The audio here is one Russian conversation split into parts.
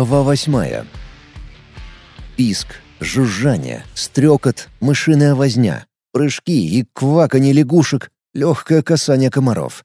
Глава восьмая. Писк, жужжание, стрекот, мышиная возня, прыжки и кваканье лягушек, легкое касание комаров.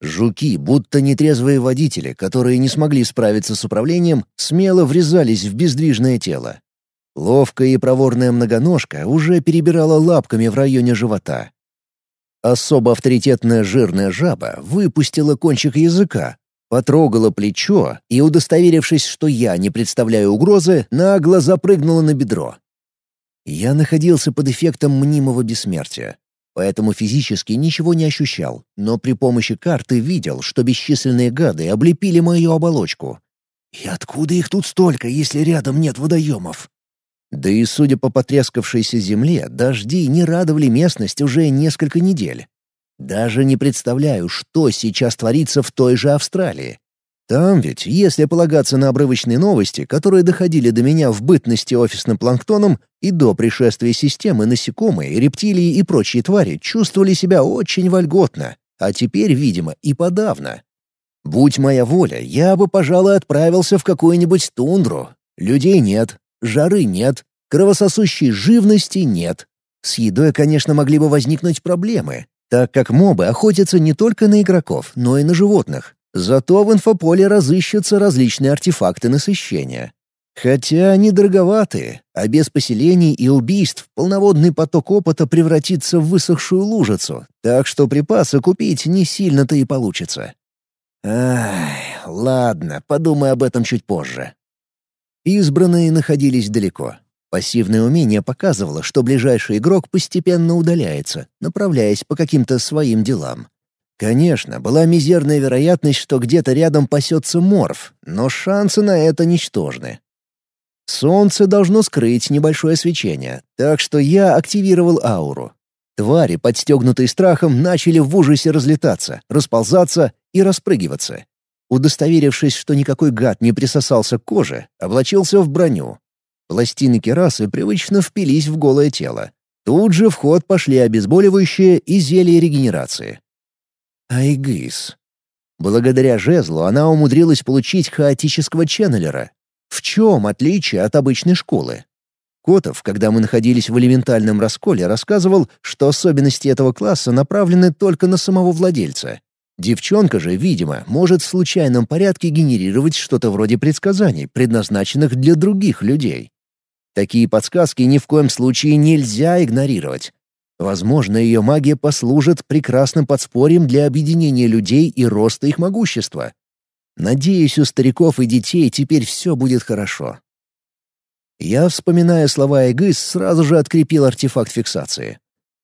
Жуки, будто нетрезвые водители, которые не смогли справиться с управлением, смело врезались в бездвижное тело. Ловкая и проворная многоножка уже перебирала лапками в районе живота. Особо авторитетная жирная жаба выпустила кончик языка, Потрогала плечо и, удостоверившись, что я не представляю угрозы, нагло запрыгнула на бедро. Я находился под эффектом мнимого бессмертия, поэтому физически ничего не ощущал, но при помощи карты видел, что бесчисленные гады облепили мою оболочку. И откуда их тут столько, если рядом нет водоемов? Да и судя по потрескавшейся земле, дожди не радовали местность уже несколько недель. Даже не представляю, что сейчас творится в той же Австралии. Там ведь, если полагаться на обрывочные новости, которые доходили до меня в бытности офисным планктоном, и до пришествия системы насекомые, рептилии и прочие твари чувствовали себя очень вольготно, а теперь, видимо, и подавно. Будь моя воля, я бы, пожалуй, отправился в какую-нибудь тундру. Людей нет, жары нет, кровососущей живности нет. С едой, конечно, могли бы возникнуть проблемы, так как мобы охотятся не только на игроков, но и на животных. Зато в инфополе разыщутся различные артефакты насыщения. Хотя они дороговатые, а без поселений и убийств полноводный поток опыта превратится в высохшую лужицу, так что припасы купить не сильно-то и получится. Ай, ладно, подумай об этом чуть позже. Избранные находились далеко. Пассивное умение показывало, что ближайший игрок постепенно удаляется, направляясь по каким-то своим делам. Конечно, была мизерная вероятность, что где-то рядом пасется морф, но шансы на это ничтожны. Солнце должно скрыть небольшое свечение, так что я активировал ауру. Твари, подстегнутые страхом, начали в ужасе разлетаться, расползаться и распрыгиваться. Удостоверившись, что никакой гад не присосался к коже, облачился в броню, Пластины керасы привычно впились в голое тело. Тут же в ход пошли обезболивающие и зелья регенерации. Айгыс. Благодаря жезлу она умудрилась получить хаотического ченнелера. В чем отличие от обычной школы? Котов, когда мы находились в элементальном расколе, рассказывал, что особенности этого класса направлены только на самого владельца. Девчонка же, видимо, может в случайном порядке генерировать что-то вроде предсказаний, предназначенных для других людей. Такие подсказки ни в коем случае нельзя игнорировать. Возможно, ее магия послужит прекрасным подспорьем для объединения людей и роста их могущества. Надеюсь, у стариков и детей теперь все будет хорошо. Я, вспоминая слова Эгыс, сразу же открепил артефакт фиксации.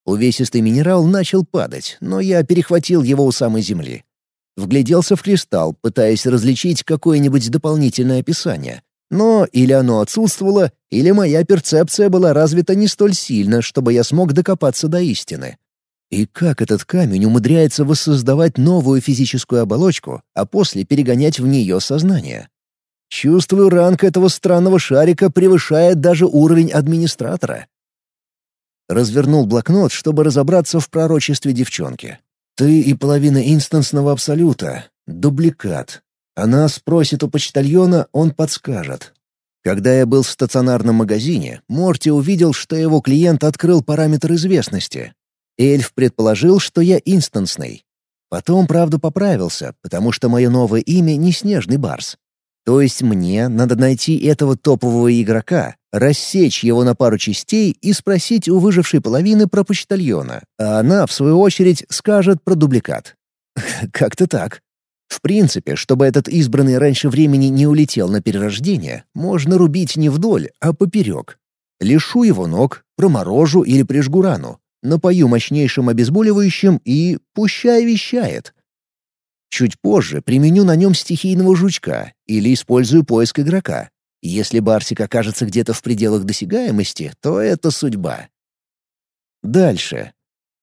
Увесистый минерал начал падать, но я перехватил его у самой земли. Вгляделся в кристалл, пытаясь различить какое-нибудь дополнительное описание, но или оно отсутствовало, или моя перцепция была развита не столь сильно, чтобы я смог докопаться до истины. И как этот камень умудряется воссоздавать новую физическую оболочку, а после перегонять в нее сознание? Чувствую, ранг этого странного шарика превышает даже уровень администратора. Развернул блокнот, чтобы разобраться в пророчестве девчонки. «Ты и половина инстансного абсолюта. Дубликат. Она спросит у почтальона, он подскажет. Когда я был в стационарном магазине, Морти увидел, что его клиент открыл параметр известности. Эльф предположил, что я инстансный. Потом, правда, поправился, потому что мое новое имя не Снежный Барс. То есть мне надо найти этого топового игрока, рассечь его на пару частей и спросить у выжившей половины про почтальона, а она, в свою очередь, скажет про дубликат. Как-то так. В принципе, чтобы этот избранный раньше времени не улетел на перерождение, можно рубить не вдоль, а поперек. Лишу его ног, проморожу или прижгу рану, напою мощнейшим обезболивающим и пущай вещает. Чуть позже применю на нем стихийного жучка или использую поиск игрока. Если Барсик окажется где-то в пределах досягаемости, то это судьба. Дальше.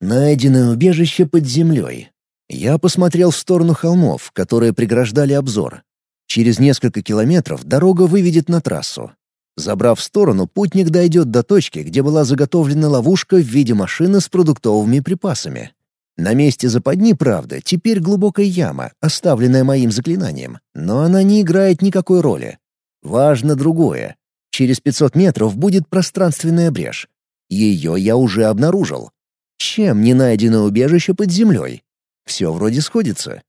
Найденное убежище под землей. Я посмотрел в сторону холмов, которые преграждали обзор. Через несколько километров дорога выведет на трассу. Забрав сторону, путник дойдет до точки, где была заготовлена ловушка в виде машины с продуктовыми припасами. На месте западни, правда, теперь глубокая яма, оставленная моим заклинанием, но она не играет никакой роли. Важно другое. Через 500 метров будет пространственная брешь. Ее я уже обнаружил. Чем не найдено убежище под землей? Все вроде сходится.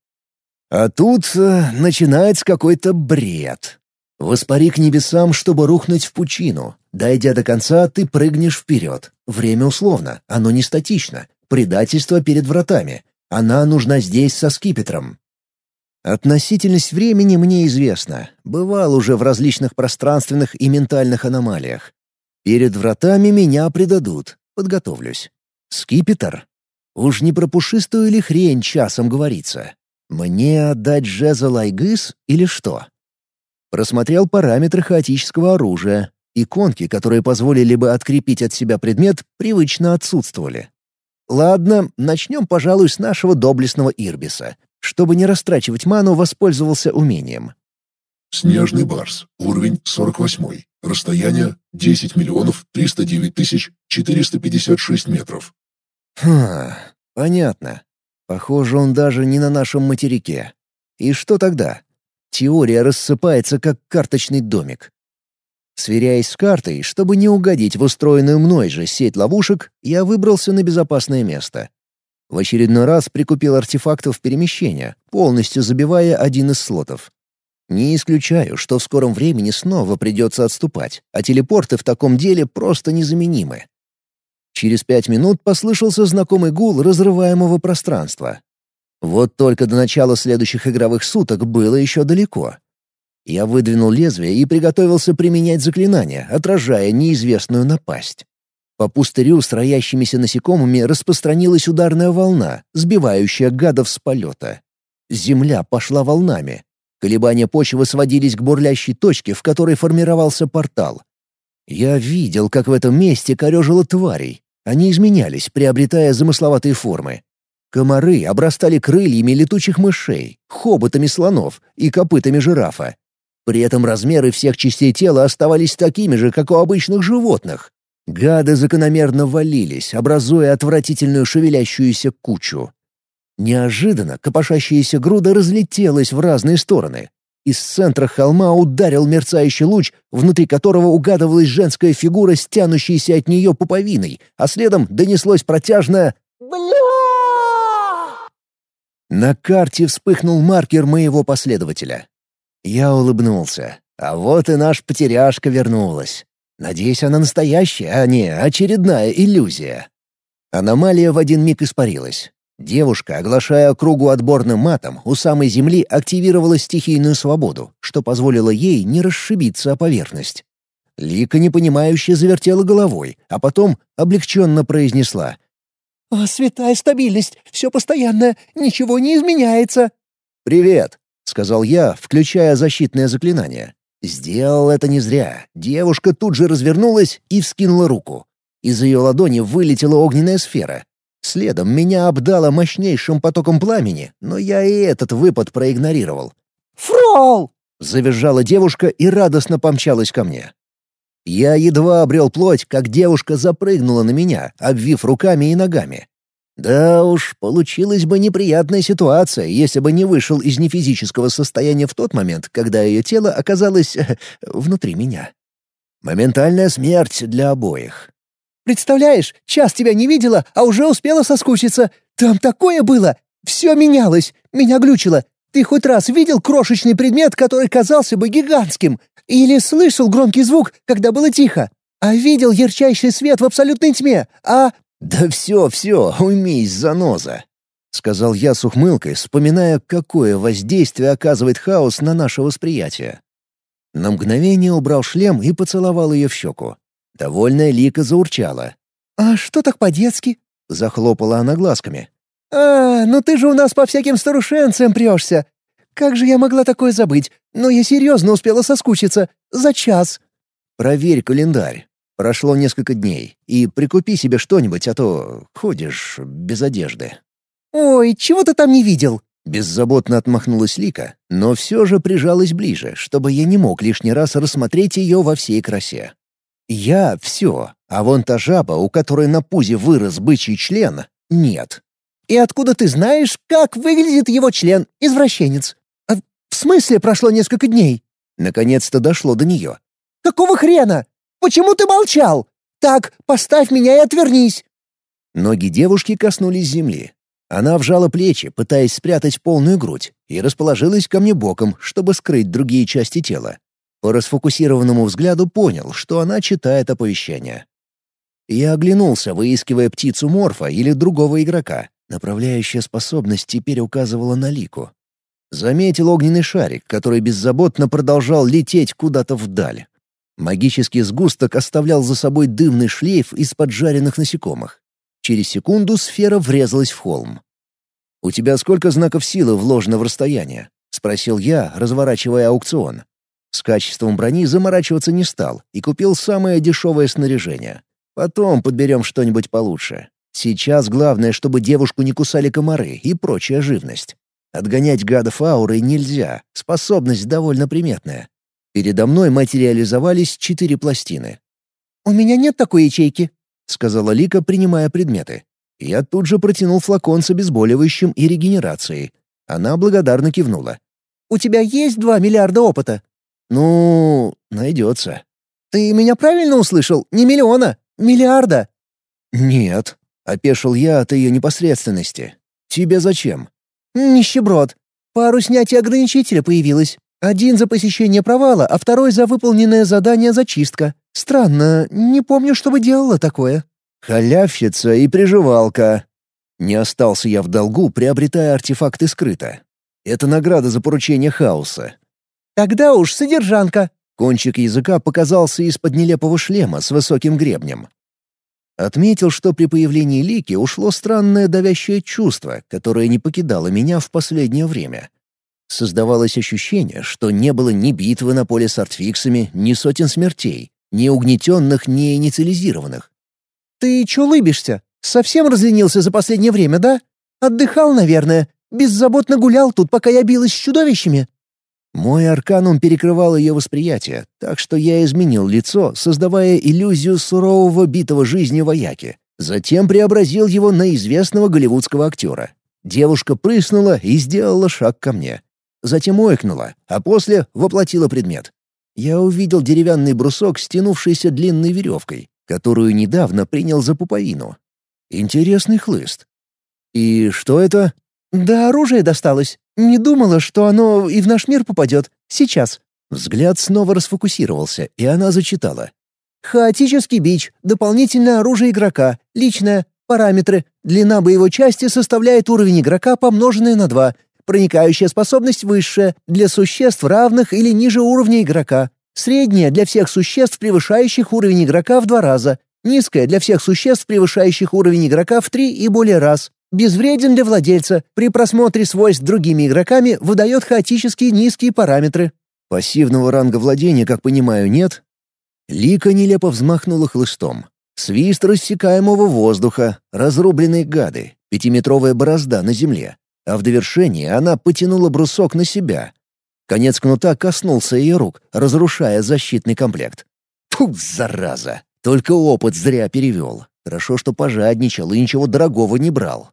А тут э, начинается какой-то бред. Воспари к небесам, чтобы рухнуть в пучину. Дойдя до конца, ты прыгнешь вперед. Время условно, оно не статично. Предательство перед вратами. Она нужна здесь со скипетром. Относительность времени мне известна. Бывал уже в различных пространственных и ментальных аномалиях. Перед вратами меня предадут. Подготовлюсь. Скипетр? Уж не про пушистую или хрень часом говорится. Мне отдать жезл Айгыс или что? Просмотрел параметры хаотического оружия. Иконки, которые позволили бы открепить от себя предмет, привычно отсутствовали. Ладно, начнем, пожалуй, с нашего доблестного Ирбиса. Чтобы не растрачивать ману, воспользовался умением. Снежный барс. Уровень 48. Расстояние 10 миллионов 309 тысяч 456 метров. Хм, понятно. Похоже, он даже не на нашем материке. И что тогда? Теория рассыпается, как карточный домик. Сверяясь с картой, чтобы не угодить в устроенную мной же сеть ловушек, я выбрался на безопасное место. В очередной раз прикупил артефактов перемещения, полностью забивая один из слотов. Не исключаю, что в скором времени снова придется отступать, а телепорты в таком деле просто незаменимы. Через пять минут послышался знакомый гул разрываемого пространства. Вот только до начала следующих игровых суток было еще далеко. Я выдвинул лезвие и приготовился применять заклинание, отражая неизвестную напасть. По пустырю с роящимися насекомыми распространилась ударная волна, сбивающая гадов с полета. Земля пошла волнами. Колебания почвы сводились к бурлящей точке, в которой формировался портал. Я видел, как в этом месте корежило тварей. Они изменялись, приобретая замысловатые формы. Комары обрастали крыльями летучих мышей, хоботами слонов и копытами жирафа. При этом размеры всех частей тела оставались такими же, как у обычных животных. Гады закономерно валились, образуя отвратительную шевелящуюся кучу. Неожиданно копошащаяся груда разлетелась в разные стороны. Из центра холма ударил мерцающий луч, внутри которого угадывалась женская фигура, стянущаяся от нее пуповиной, а следом донеслось протяжное «Бля!». На карте вспыхнул маркер моего последователя. Я улыбнулся. А вот и наш потеряшка вернулась. Надеюсь, она настоящая, а не очередная иллюзия. Аномалия в один миг испарилась. Девушка, оглашая округу отборным матом, у самой земли активировала стихийную свободу, что позволило ей не расшибиться о поверхность. Лика непонимающе завертела головой, а потом облегченно произнесла. «О, святая стабильность! Все постоянно, ничего не изменяется!» «Привет!» — сказал я, включая защитное заклинание. Сделал это не зря. Девушка тут же развернулась и вскинула руку. Из ее ладони вылетела огненная сфера. Следом меня обдало мощнейшим потоком пламени, но я и этот выпад проигнорировал. «Фрол!» — завизжала девушка и радостно помчалась ко мне. Я едва обрел плоть, как девушка запрыгнула на меня, обвив руками и ногами. Да уж, получилась бы неприятная ситуация, если бы не вышел из нефизического состояния в тот момент, когда ее тело оказалось внутри меня. Моментальная смерть для обоих. «Представляешь, час тебя не видела, а уже успела соскучиться. Там такое было! Все менялось, меня глючило. Ты хоть раз видел крошечный предмет, который казался бы гигантским? Или слышал громкий звук, когда было тихо? А видел ярчайший свет в абсолютной тьме? А «Да все, все, уймись, заноза!» — сказал я с ухмылкой, вспоминая, какое воздействие оказывает хаос на наше восприятие. На мгновение убрал шлем и поцеловал ее в щеку. Довольная Лика заурчала. «А что так по-детски?» — захлопала она глазками. «А, ну ты же у нас по всяким старушенцам прешься. Как же я могла такое забыть? Но я серьезно успела соскучиться. За час». «Проверь календарь. Прошло несколько дней, и прикупи себе что-нибудь, а то ходишь без одежды». «Ой, чего ты там не видел?» Беззаботно отмахнулась Лика, но все же прижалась ближе, чтобы я не мог лишний раз рассмотреть ее во всей красе. Я — все, а вон та жаба, у которой на пузе вырос бычий член, нет. «И откуда ты знаешь, как выглядит его член, извращенец? А в смысле прошло несколько дней?» Наконец-то дошло до нее. «Какого хрена? Почему ты молчал? Так, поставь меня и отвернись!» Ноги девушки коснулись земли. Она вжала плечи, пытаясь спрятать полную грудь, и расположилась ко мне боком, чтобы скрыть другие части тела. По расфокусированному взгляду понял, что она читает оповещение. Я оглянулся, выискивая птицу Морфа или другого игрока. Направляющая способность теперь указывала на Лику. Заметил огненный шарик, который беззаботно продолжал лететь куда-то вдаль. Магический сгусток оставлял за собой дымный шлейф из поджаренных насекомых. Через секунду сфера врезалась в холм. «У тебя сколько знаков силы вложено в расстояние?» — спросил я, разворачивая аукцион. С качеством брони заморачиваться не стал и купил самое дешевое снаряжение. Потом подберем что-нибудь получше. Сейчас главное, чтобы девушку не кусали комары и прочая живность. Отгонять гадов аурой нельзя, способность довольно приметная. Передо мной материализовались четыре пластины. «У меня нет такой ячейки», — сказала Лика, принимая предметы. Я тут же протянул флакон с обезболивающим и регенерацией. Она благодарно кивнула. «У тебя есть два миллиарда опыта?» «Ну, найдется». «Ты меня правильно услышал? Не миллиона, миллиарда». «Нет», — опешил я от ее непосредственности. «Тебе зачем?» «Нищеброд. Пару снятий ограничителя появилось. Один за посещение провала, а второй за выполненное задание зачистка. Странно, не помню, чтобы делала такое». «Халявщица и приживалка». Не остался я в долгу, приобретая артефакты скрыто. Это награда за поручение хаоса. «Тогда уж содержанка». Кончик языка показался из-под нелепого шлема с высоким гребнем. Отметил, что при появлении Лики ушло странное давящее чувство, которое не покидало меня в последнее время. Создавалось ощущение, что не было ни битвы на поле с артфиксами, ни сотен смертей, ни угнетенных, ни инициализированных. «Ты чё лыбишься? Совсем разленился за последнее время, да? Отдыхал, наверное. Беззаботно гулял тут, пока я билась с чудовищами. Мой арканум перекрывал ее восприятие, так что я изменил лицо, создавая иллюзию сурового битого жизнью вояки. Затем преобразил его на известного голливудского актера. Девушка прыснула и сделала шаг ко мне. Затем ойкнула, а после воплотила предмет. Я увидел деревянный брусок, стянувшийся длинной веревкой, которую недавно принял за пуповину. Интересный хлыст. «И что это?» «Да оружие досталось. Не думала, что оно и в наш мир попадет. Сейчас». Взгляд снова расфокусировался, и она зачитала. «Хаотический бич. Дополнительное оружие игрока. Личное. Параметры. Длина боевой части составляет уровень игрока, помноженный на 2. Проникающая способность высшая. Для существ, равных или ниже уровня игрока. Средняя для всех существ, превышающих уровень игрока в два раза. Низкая для всех существ, превышающих уровень игрока в три и более раз. Безвреден для владельца. При просмотре свойств другими игроками выдает хаотически низкие параметры. Пассивного ранга владения, как понимаю, нет? Лика нелепо взмахнула хлыстом. Свист рассекаемого воздуха, разрубленные гады, пятиметровая борозда на земле. А в довершении она потянула брусок на себя. Конец кнута коснулся ее рук, разрушая защитный комплект. Фу, зараза! Только опыт зря перевел. Хорошо, что пожадничал и ничего дорогого не брал.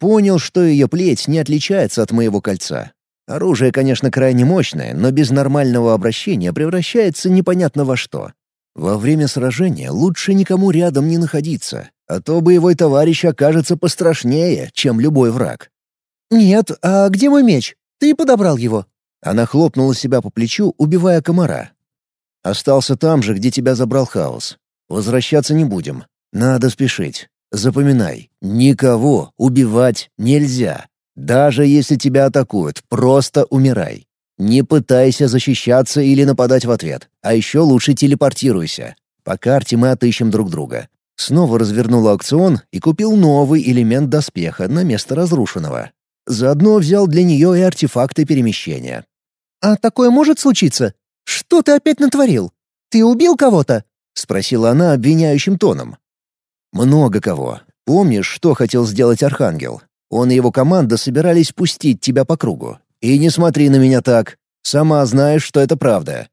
Понял, что ее плеть не отличается от моего кольца. Оружие, конечно, крайне мощное, но без нормального обращения превращается непонятно во что. Во время сражения лучше никому рядом не находиться, а то боевой товарищ окажется пострашнее, чем любой враг. «Нет, а где мой меч? Ты подобрал его?» Она хлопнула себя по плечу, убивая комара. «Остался там же, где тебя забрал хаос. Возвращаться не будем. Надо спешить. Запоминай, никого убивать нельзя. Даже если тебя атакуют, просто умирай. Не пытайся защищаться или нападать в ответ, а еще лучше телепортируйся. По карте мы отыщем друг друга. Снова развернул аукцион и купил новый элемент доспеха на место разрушенного. Заодно взял для нее и артефакты перемещения. «А такое может случиться? Что ты опять натворил? Ты убил кого-то?» — спросила она обвиняющим тоном. Много кого. Помнишь, что хотел сделать Архангел? Он и его команда собирались пустить тебя по кругу. И не смотри на меня так. Сама знаешь, что это правда.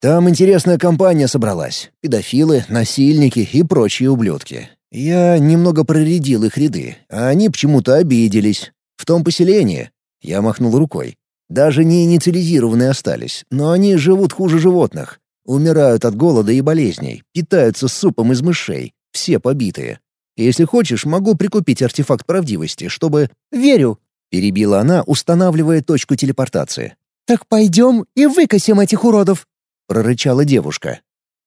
Там интересная компания собралась. Педофилы, насильники и прочие ублюдки. Я немного проредил их ряды, а они почему-то обиделись. В том поселении. Я махнул рукой. Даже не инициализированные остались, но они живут хуже животных. Умирают от голода и болезней, питаются супом из мышей, все побитые. Если хочешь, могу прикупить артефакт правдивости, чтобы... «Верю», — перебила она, устанавливая точку телепортации. «Так пойдем и выкосим этих уродов», — прорычала девушка.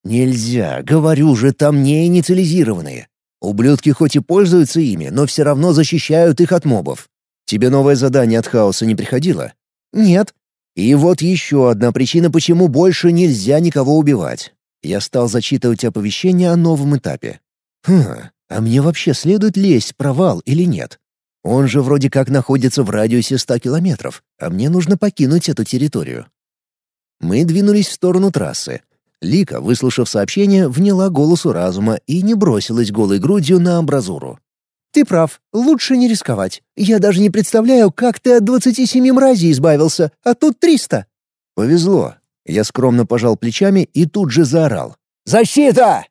«Нельзя, говорю же, там не инициализированные. Ублюдки хоть и пользуются ими, но все равно защищают их от мобов. Тебе новое задание от хаоса не приходило?» «Нет». И вот еще одна причина, почему больше нельзя никого убивать. Я стал зачитывать оповещение о новом этапе. Хм, а мне вообще следует лезть в провал или нет? Он же вроде как находится в радиусе ста километров, а мне нужно покинуть эту территорию. Мы двинулись в сторону трассы. Лика, выслушав сообщение, вняла голосу разума и не бросилась голой грудью на амбразуру. «Ты прав, лучше не рисковать. Я даже не представляю, как ты от двадцати семи мразей избавился, а тут триста». «Повезло». Я скромно пожал плечами и тут же заорал. «Защита!»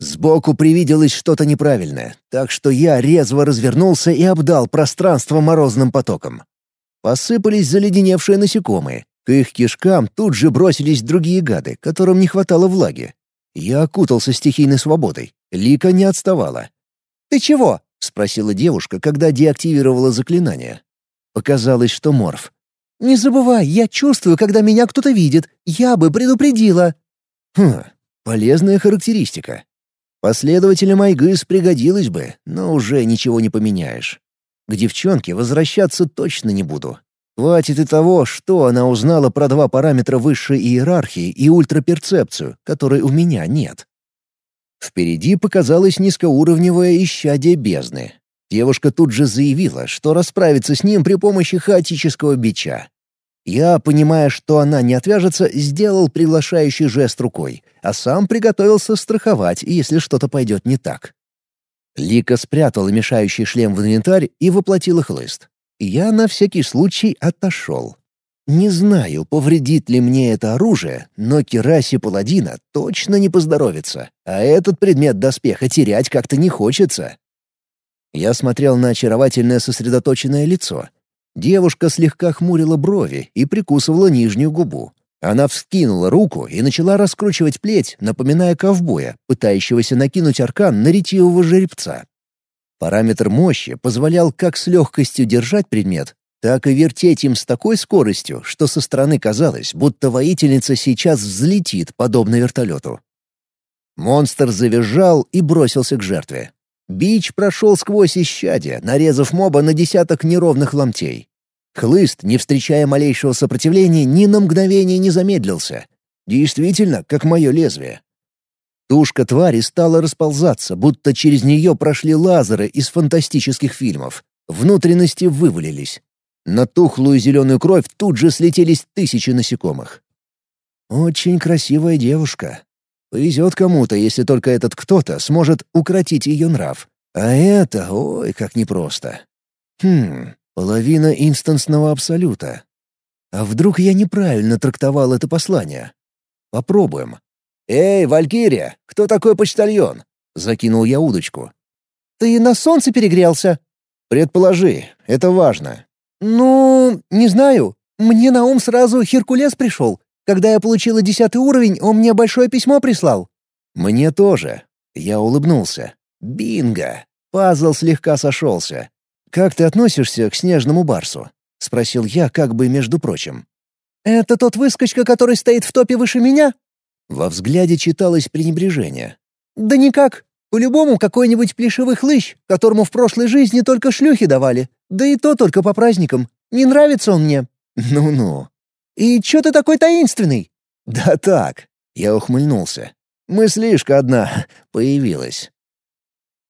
Сбоку привиделось что-то неправильное, так что я резво развернулся и обдал пространство морозным потоком. Посыпались заледеневшие насекомые. К их кишкам тут же бросились другие гады, которым не хватало влаги. Я окутался стихийной свободой. Лика не отставала. «Ты чего?» — спросила девушка, когда деактивировала заклинание. Показалось, что морф. «Не забывай, я чувствую, когда меня кто-то видит. Я бы предупредила». Хм, полезная характеристика. Последователям Айгыс пригодилось бы, но уже ничего не поменяешь. К девчонке возвращаться точно не буду. Хватит и того, что она узнала про два параметра высшей иерархии и ультраперцепцию, которой у меня нет. Впереди показалось низкоуровневое исчадие бездны. Девушка тут же заявила, что расправится с ним при помощи хаотического бича. Я, понимая, что она не отвяжется, сделал приглашающий жест рукой, а сам приготовился страховать, если что-то пойдет не так. Лика спрятала мешающий шлем в инвентарь и воплотила хлыст. Я на всякий случай отошел. Не знаю, повредит ли мне это оружие, но Кираси Паладина точно не поздоровится, а этот предмет доспеха терять как-то не хочется. Я смотрел на очаровательное сосредоточенное лицо, Девушка слегка хмурила брови и прикусывала нижнюю губу. Она вскинула руку и начала раскручивать плеть, напоминая ковбоя, пытающегося накинуть аркан на ретивого жеребца. Параметр мощи позволял как с легкостью держать предмет, так и вертеть им с такой скоростью, что со стороны казалось, будто воительница сейчас взлетит, подобно вертолету. Монстр завизжал и бросился к жертве. Бич прошел сквозь исчадие, нарезав моба на десяток неровных ломтей. Хлыст, не встречая малейшего сопротивления, ни на мгновение не замедлился. Действительно, как мое лезвие. Тушка твари стала расползаться, будто через нее прошли лазеры из фантастических фильмов. Внутренности вывалились. На тухлую зеленую кровь тут же слетелись тысячи насекомых. Очень красивая девушка, Повезет кому-то, если только этот кто-то сможет укротить ее нрав. А это, ой, как непросто. Хм, половина инстансного абсолюта. А вдруг я неправильно трактовал это послание? Попробуем. «Эй, Валькирия, кто такой почтальон?» — закинул я удочку. «Ты на солнце перегрелся?» «Предположи, это важно». «Ну, не знаю. Мне на ум сразу Херкулес пришел. Когда я получила десятый уровень, он мне большое письмо прислал». «Мне тоже». Я улыбнулся. «Бинго!» Пазл слегка сошелся. «Как ты относишься к снежному барсу?» — спросил я, как бы между прочим. «Это тот выскочка, который стоит в топе выше меня?» Во взгляде читалось пренебрежение. «Да никак. По-любому какой-нибудь плешивый хлыщ, которому в прошлой жизни только шлюхи давали. Да и то только по праздникам. Не нравится он мне». «Ну-ну. «И чё ты такой таинственный?» «Да так», — я ухмыльнулся. «Мыслишка одна появилась».